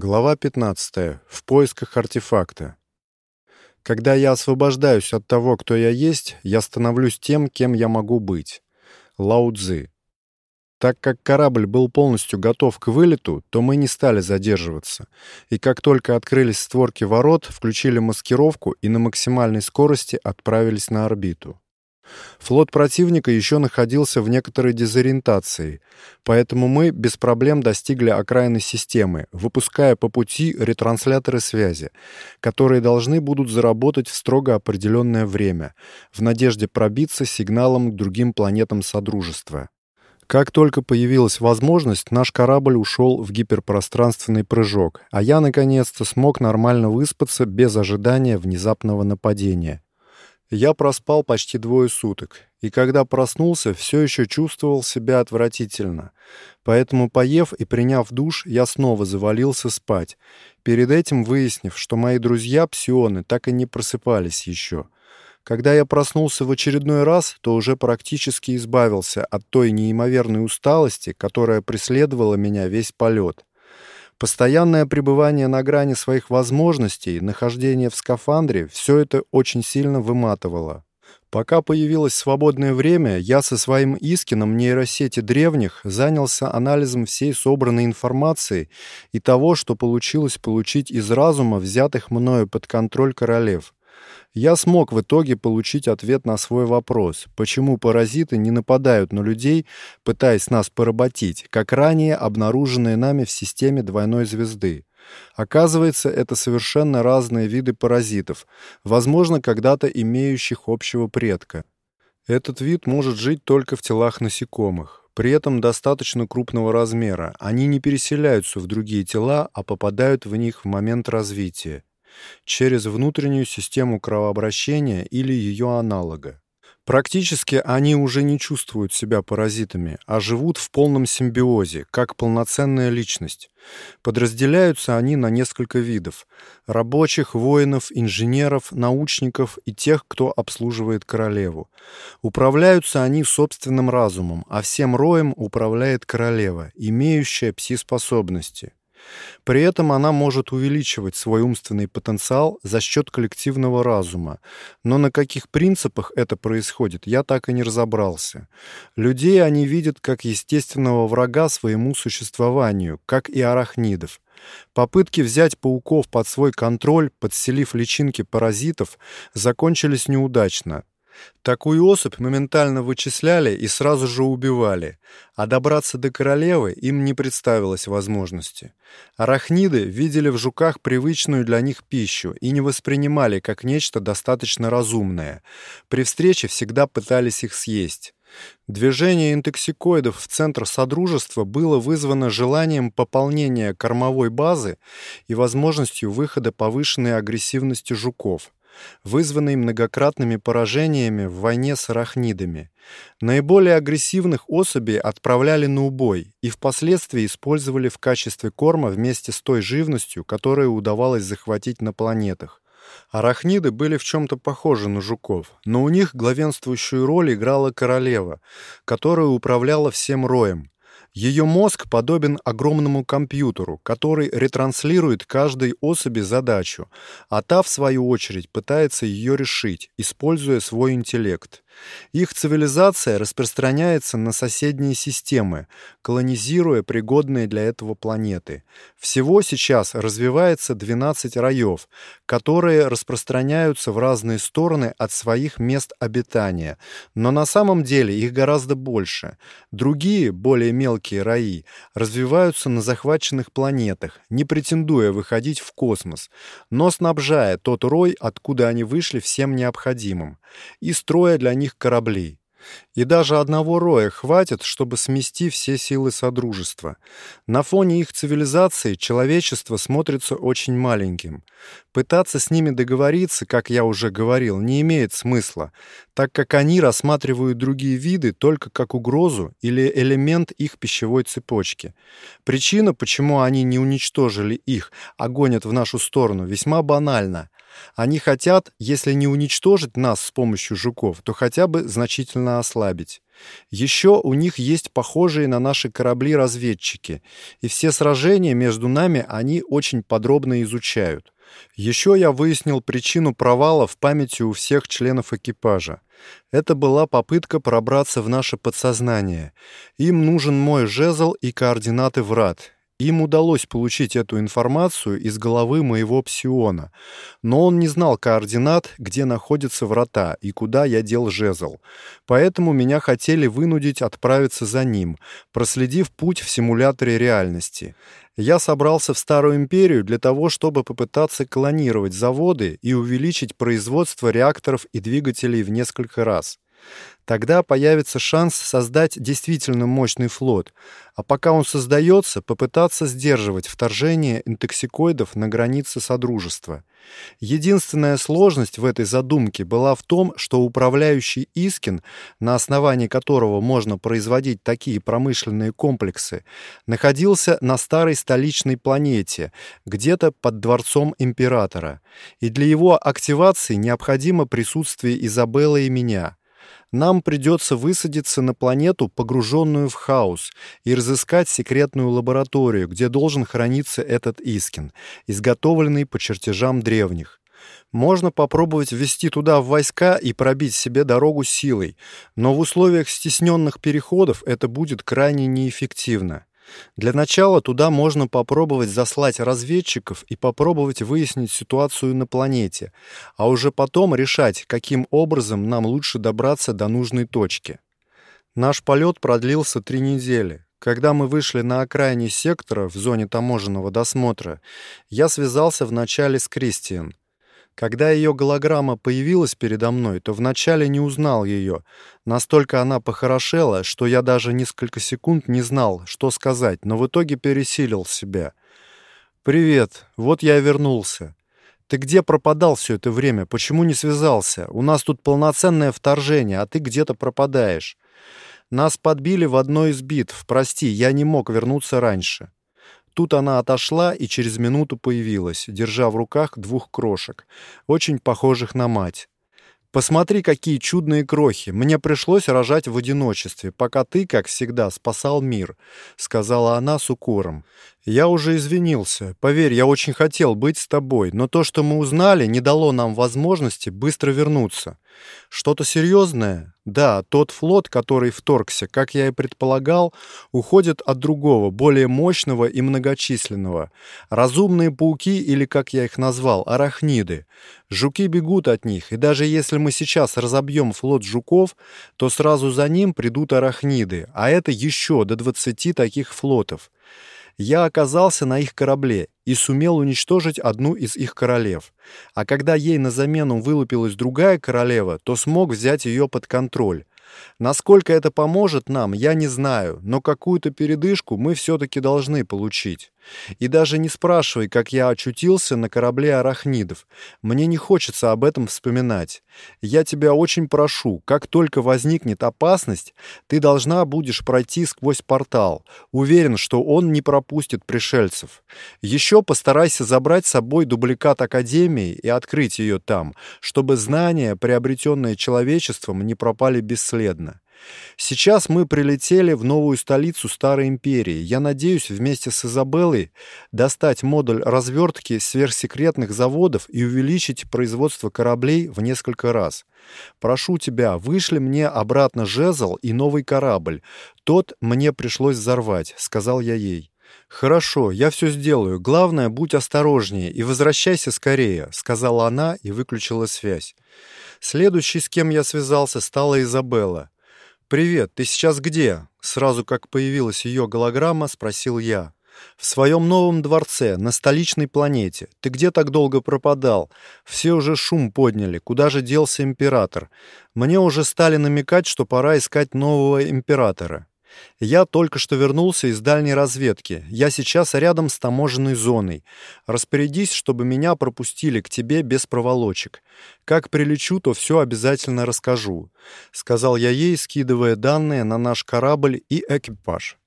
Глава 15. В поисках артефакта. Когда я освобождаюсь от того, кто я есть, я становлюсь тем, кем я могу быть. Лао Цзы. Так как корабль был полностью готов к вылету, то мы не стали задерживаться. И как только открылись створки ворот, включили маскировку и на максимальной скорости отправились на орбиту. Флот противника еще находился в некоторой дезориентации, поэтому мы без проблем достигли окраины системы, выпуская по пути ретрансляторы связи, которые должны будут заработать в строго определенное время, в надежде пробиться сигналом к другим планетам Содружества. Как только появилась возможность, наш корабль ушел в гиперпространственный прыжок, а я наконец-то смог нормально выспаться без ожидания внезапного нападения. Я проспал почти двое суток, и когда проснулся, все еще чувствовал себя отвратительно. Поэтому, поев и приняв душ, я снова завалился спать, перед этим выяснив, что мои друзья-псионы так и не просыпались еще. Когда я проснулся в очередной раз, то уже практически избавился от той неимоверной усталости, которая преследовала меня весь полет. Постоянное пребывание на грани своих возможностей, нахождение в скафандре — все это очень сильно выматывало. Пока появилось свободное время, я со своим Искином нейросети древних занялся анализом всей собранной информации и того, что получилось получить из разума взятых мною под контроль королев я смог в итоге получить ответ на свой вопрос, почему паразиты не нападают на людей, пытаясь нас поработить, как ранее обнаруженные нами в системе двойной звезды. Оказывается, это совершенно разные виды паразитов, возможно, когда-то имеющих общего предка. Этот вид может жить только в телах насекомых. При этом достаточно крупного размера. Они не переселяются в другие тела, а попадают в них в момент развития через внутреннюю систему кровообращения или ее аналога. Практически они уже не чувствуют себя паразитами, а живут в полном симбиозе, как полноценная личность. Подразделяются они на несколько видов – рабочих, воинов, инженеров, научников и тех, кто обслуживает королеву. Управляются они собственным разумом, а всем роем управляет королева, имеющая пси-способности. При этом она может увеличивать свой умственный потенциал за счет коллективного разума. Но на каких принципах это происходит, я так и не разобрался. Людей они видят как естественного врага своему существованию, как и арахнидов. Попытки взять пауков под свой контроль, подселив личинки паразитов, закончились неудачно. Такую особь моментально вычисляли и сразу же убивали, а добраться до королевы им не представилось возможности. Арахниды видели в жуках привычную для них пищу и не воспринимали как нечто достаточно разумное. При встрече всегда пытались их съесть. Движение интоксикоидов в центр Содружества было вызвано желанием пополнения кормовой базы и возможностью выхода повышенной агрессивности жуков вызванный многократными поражениями в войне с арахнидами. Наиболее агрессивных особей отправляли на убой и впоследствии использовали в качестве корма вместе с той живностью, которую удавалось захватить на планетах. Арахниды были в чем-то похожи на жуков, но у них главенствующую роль играла королева, которая управляла всем роем. Ее мозг подобен огромному компьютеру, который ретранслирует каждой особи задачу, а та, в свою очередь, пытается ее решить, используя свой интеллект. Их цивилизация распространяется на соседние системы, колонизируя пригодные для этого планеты. Всего сейчас развивается 12 раев, которые распространяются в разные стороны от своих мест обитания, но на самом деле их гораздо больше. Другие, более мелкие раи, развиваются на захваченных планетах, не претендуя выходить в космос, но снабжая тот рой, откуда они вышли всем необходимым, и строя для них них кораблей. И даже одного роя хватит, чтобы смести все силы Содружества. На фоне их цивилизации человечество смотрится очень маленьким. Пытаться с ними договориться, как я уже говорил, не имеет смысла, так как они рассматривают другие виды только как угрозу или элемент их пищевой цепочки. Причина, почему они не уничтожили их, а гонят в нашу сторону, весьма банальна – Они хотят, если не уничтожить нас с помощью жуков, то хотя бы значительно ослабить. Еще у них есть похожие на наши корабли разведчики, и все сражения между нами они очень подробно изучают. Еще я выяснил причину провала в памяти у всех членов экипажа. Это была попытка пробраться в наше подсознание. Им нужен мой жезл и координаты врат, им удалось получить эту информацию из головы моего псиона, но он не знал координат, где находятся врата и куда я дел жезл. Поэтому меня хотели вынудить отправиться за ним, проследив путь в симуляторе реальности. Я собрался в Старую империю для того, чтобы попытаться клонировать заводы и увеличить производство реакторов и двигателей в несколько раз. Тогда появится шанс создать действительно мощный флот, а пока он создается, попытаться сдерживать вторжение интоксикоидов на границе Содружества. Единственная сложность в этой задумке была в том, что управляющий Искин, на основании которого можно производить такие промышленные комплексы, находился на старой столичной планете, где-то под дворцом императора, и для его активации необходимо присутствие Изабеллы и меня – нам придется высадиться на планету, погруженную в хаос, и разыскать секретную лабораторию, где должен храниться этот Искин, изготовленный по чертежам древних. Можно попробовать ввести туда войска и пробить себе дорогу силой, но в условиях стесненных переходов это будет крайне неэффективно. Для начала туда можно попробовать заслать разведчиков и попробовать выяснить ситуацию на планете, а уже потом решать, каким образом нам лучше добраться до нужной точки. Наш полет продлился три недели. Когда мы вышли на окраине сектора в зоне таможенного досмотра, я связался вначале с Кристиан. Когда ее голограмма появилась передо мной, то вначале не узнал ее. Настолько она похорошела, что я даже несколько секунд не знал, что сказать, но в итоге пересилил себя. «Привет, вот я вернулся. Ты где пропадал все это время? Почему не связался? У нас тут полноценное вторжение, а ты где-то пропадаешь. Нас подбили в одной из битв. Прости, я не мог вернуться раньше». Тут она отошла и через минуту появилась, держа в руках двух крошек, очень похожих на мать. Посмотри, какие чудные крохи. Мне пришлось рожать в одиночестве, пока ты, как всегда, спасал мир, сказала она с укором. Я уже извинился. Поверь, я очень хотел быть с тобой, но то, что мы узнали, не дало нам возможности быстро вернуться. Что-то серьезное? Да, тот флот, который вторгся, как я и предполагал, уходит от другого, более мощного и многочисленного. Разумные пауки, или, как я их назвал, арахниды. Жуки бегут от них, и даже если мы сейчас разобьем флот жуков, то сразу за ним придут арахниды, а это еще до 20 таких флотов я оказался на их корабле и сумел уничтожить одну из их королев. А когда ей на замену вылупилась другая королева, то смог взять ее под контроль. Насколько это поможет нам, я не знаю, но какую-то передышку мы все-таки должны получить. И даже не спрашивай, как я очутился на корабле арахнидов. Мне не хочется об этом вспоминать. Я тебя очень прошу, как только возникнет опасность, ты должна будешь пройти сквозь портал. Уверен, что он не пропустит пришельцев. Еще постарайся забрать с собой дубликат Академии и открыть ее там, чтобы знания, приобретенные человечеством, не пропали бесследно. Сейчас мы прилетели в новую столицу Старой Империи. Я надеюсь вместе с Изабеллой достать модуль развертки сверхсекретных заводов и увеличить производство кораблей в несколько раз. Прошу тебя, вышли мне обратно жезл и новый корабль. Тот мне пришлось взорвать, сказал я ей. «Хорошо, я все сделаю. Главное, будь осторожнее и возвращайся скорее», — сказала она и выключила связь. Следующей, с кем я связался, стала Изабелла. «Привет, ты сейчас где?» Сразу как появилась ее голограмма, спросил я. «В своем новом дворце, на столичной планете. Ты где так долго пропадал? Все уже шум подняли. Куда же делся император? Мне уже стали намекать, что пора искать нового императора. Я только что вернулся из дальней разведки. Я сейчас рядом с таможенной зоной. Распорядись, чтобы меня пропустили к тебе без проволочек. Как прилечу, то все обязательно расскажу», — сказал я ей, скидывая данные на наш корабль и экипаж.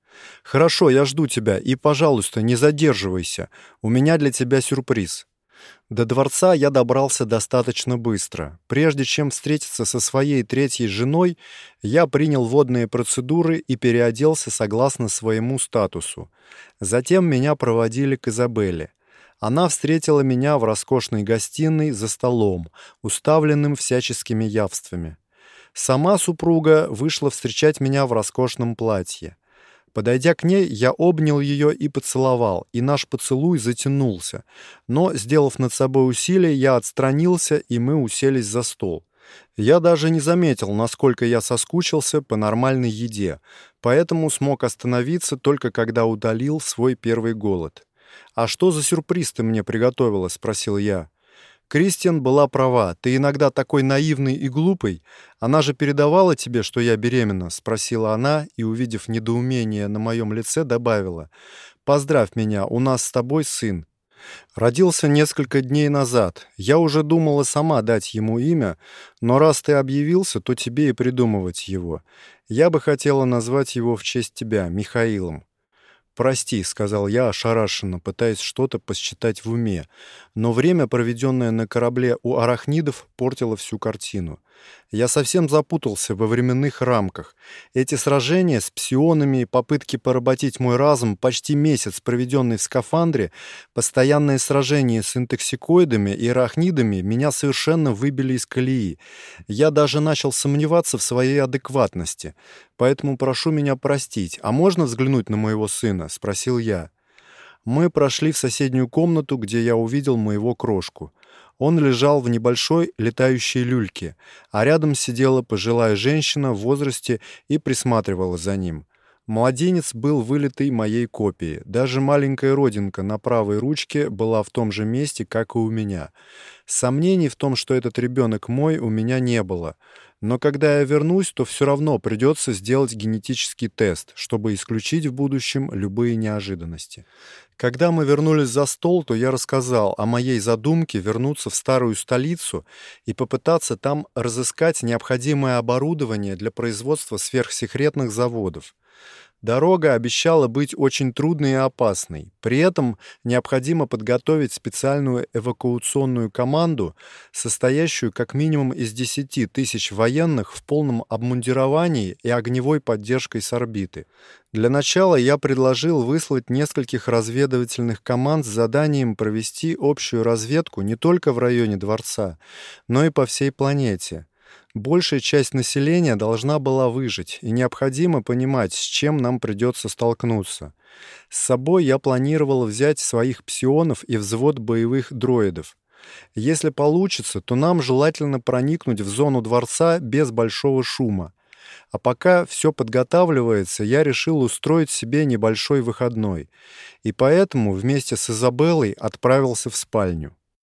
«Хорошо, я жду тебя, и, пожалуйста, не задерживайся. У меня для тебя сюрприз». До дворца я добрался достаточно быстро. Прежде чем встретиться со своей третьей женой, я принял водные процедуры и переоделся согласно своему статусу. Затем меня проводили к Изабелле. Она встретила меня в роскошной гостиной за столом, уставленным всяческими явствами. Сама супруга вышла встречать меня в роскошном платье. Подойдя к ней, я обнял ее и поцеловал, и наш поцелуй затянулся. Но, сделав над собой усилие, я отстранился, и мы уселись за стол. Я даже не заметил, насколько я соскучился по нормальной еде, поэтому смог остановиться только когда удалил свой первый голод. «А что за сюрприз ты мне приготовила?» — спросил я. Кристиан была права. Ты иногда такой наивный и глупый. Она же передавала тебе, что я беременна, спросила она и, увидев недоумение на моем лице, добавила: "Поздравь меня, у нас с тобой сын. Родился несколько дней назад. Я уже думала сама дать ему имя, но раз ты объявился, то тебе и придумывать его. Я бы хотела назвать его в честь тебя, Михаилом. «Прости», — сказал я ошарашенно, пытаясь что-то посчитать в уме, но время, проведенное на корабле у арахнидов, портило всю картину. Я совсем запутался во временных рамках. Эти сражения с псионами и попытки поработить мой разум, почти месяц, проведенный в скафандре, постоянные сражения с интоксикоидами и арахнидами меня совершенно выбили из колеи. Я даже начал сомневаться в своей адекватности. Поэтому прошу меня простить. А можно взглянуть на моего сына? спросил я. Мы прошли в соседнюю комнату, где я увидел моего крошку. Он лежал в небольшой летающей люльке, а рядом сидела пожилая женщина в возрасте и присматривала за ним. Младенец был вылитый моей копией. Даже маленькая родинка на правой ручке была в том же месте, как и у меня. Сомнений в том, что этот ребенок мой, у меня не было. Но когда я вернусь, то все равно придется сделать генетический тест, чтобы исключить в будущем любые неожиданности. Когда мы вернулись за стол, то я рассказал о моей задумке вернуться в старую столицу и попытаться там разыскать необходимое оборудование для производства сверхсекретных заводов. Дорога обещала быть очень трудной и опасной. При этом необходимо подготовить специальную эвакуационную команду, состоящую как минимум из 10 тысяч военных в полном обмундировании и огневой поддержкой с орбиты. Для начала я предложил выслать нескольких разведывательных команд с заданием провести общую разведку не только в районе дворца, но и по всей планете. Большая часть населения должна была выжить, и необходимо понимать, с чем нам придется столкнуться. С собой я планировал взять своих псионов и взвод боевых дроидов. Если получится, то нам желательно проникнуть в зону дворца без большого шума. А пока все подготавливается, я решил устроить себе небольшой выходной. И поэтому вместе с Изабеллой отправился в спальню.